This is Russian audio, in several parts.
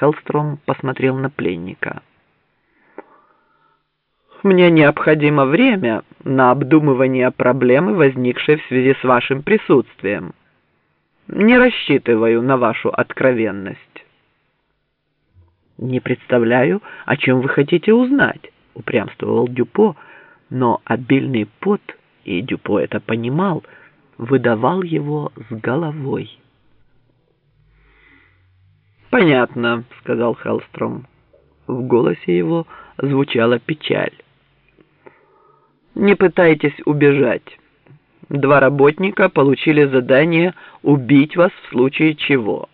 Хеллстром посмотрел на пленника. «Мне необходимо время на обдумывание проблемы, возникшей в связи с вашим присутствием. Не рассчитываю на вашу откровенность». «Не представляю, о чем вы хотите узнать», — упрямствовал Дюпо, но обильный пот, и Дюпо это понимал, выдавал его с головой. «Понятно», — сказал Хеллстром. В голосе его звучала печаль. «Не пытайтесь убежать. Два работника получили задание убить вас в случае чего.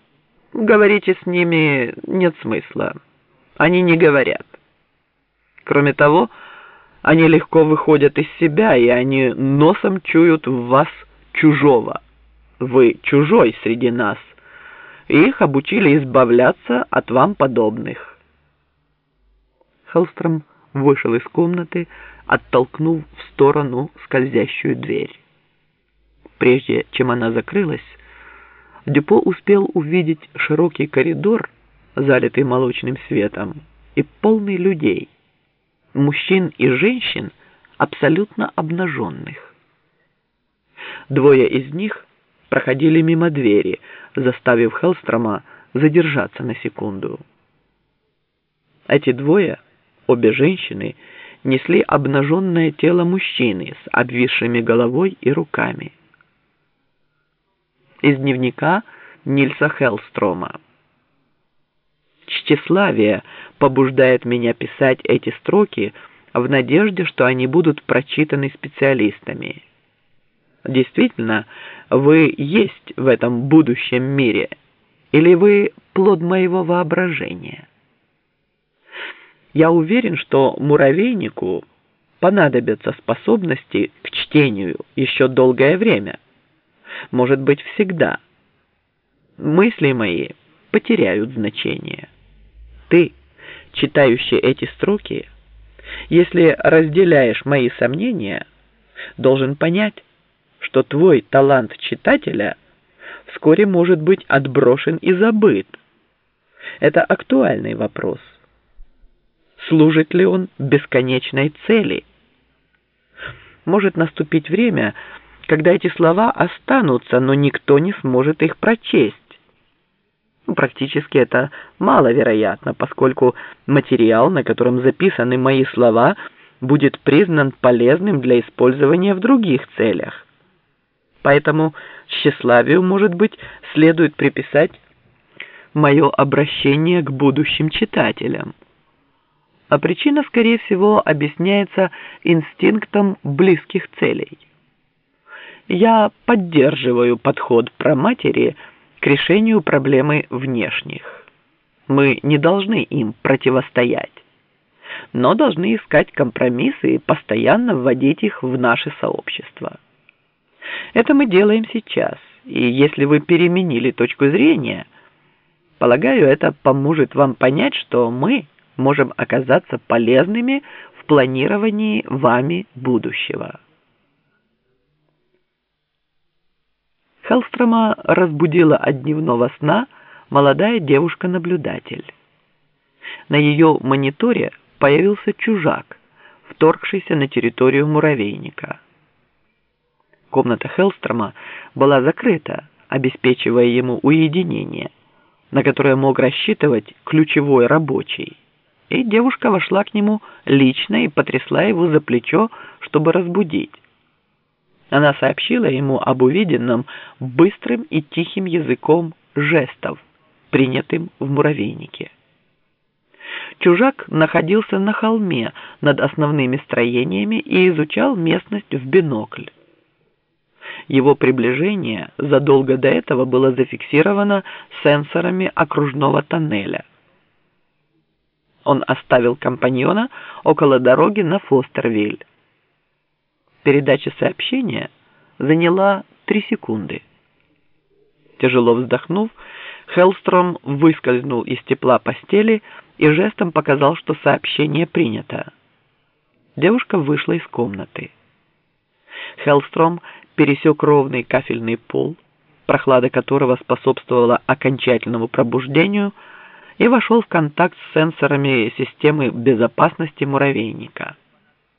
Говорите с ними нет смысла. Они не говорят. Кроме того, они легко выходят из себя, и они носом чуют в вас чужого. Вы чужой среди нас» и их обучили избавляться от вам подобных. Хеллстром вышел из комнаты, оттолкнув в сторону скользящую дверь. Прежде чем она закрылась, Дюпо успел увидеть широкий коридор, залитый молочным светом, и полный людей, мужчин и женщин, абсолютно обнаженных. Двое из них проходили мимо двери, заставив Хеллстрома задержаться на секунду. Эти двое, обе женщины, несли обнаженное тело мужчины с обвисшими головой и руками. Из дневника Нильса Хеллстрома. Тщеславие побуждает меня писать эти строки в надежде, что они будут прочитаны специалистами. Действительно, вы есть в этом будущем мире, или вы плод моего воображения? Я уверен, что муравейнику понадобятся способности к чтению еще долгое время, может быть, всегда. Мысли мои потеряют значение. Ты, читающий эти строки, если разделяешь мои сомнения, должен понять, что твой талант читателя вскоре может быть отброшен и забыт. Это актуальный вопрос. Служит ли он бесконечной цели? Может наступить время, когда эти слова останутся, но никто не сможет их прочесть. Ну, практически это маловероятно, поскольку материал, на котором записаны мои слова, будет признан полезным для использования в других целях. Поэтому тщеславию, может быть, следует приписать мое обращение к будущим читателям. А причина, скорее всего, объясняется инстинктом близких целей. Я поддерживаю подход про матери к решению проблемы внешних. Мы не должны им противостоять, но должны искать компромиссы и постоянно вводить их в наше сообщество. Это мы делаем сейчас, и если вы переменили точку зрения, полагаю, это поможет вам понять, что мы можем оказаться полезными в планировании вами будущего. Хеллстрома разбудила от дневного сна молодая девушка-наблюдатель. На ее мониторе появился чужак, вторгшийся на территорию муравейника. Комната Хеллстрома была закрыта, обеспечивая ему уединение, на которое мог рассчитывать ключевой рабочий. И девушка вошла к нему лично и потрясла его за плечо, чтобы разбудить. Она сообщила ему об увиденном быстрым и тихим языком жестов, принятым в муравейнике. Чужак находился на холме над основными строениями и изучал местность в бинокль. Его приближение задолго до этого было зафиксировано сенсорами окружного тоннеля. Он оставил компаньона около дороги на Фостервиль. Передача сообщения заняла три секунды. Тяжело вздохнув, Хеллстром выскользнул из тепла постели и жестом показал, что сообщение принято. Девушка вышла из комнаты. Хеллстром пересек ровный кафельный пол, прохлада которого способствовала окончательному пробуждению, и вошел в контакт с сенсорами системы безопасности муравейника.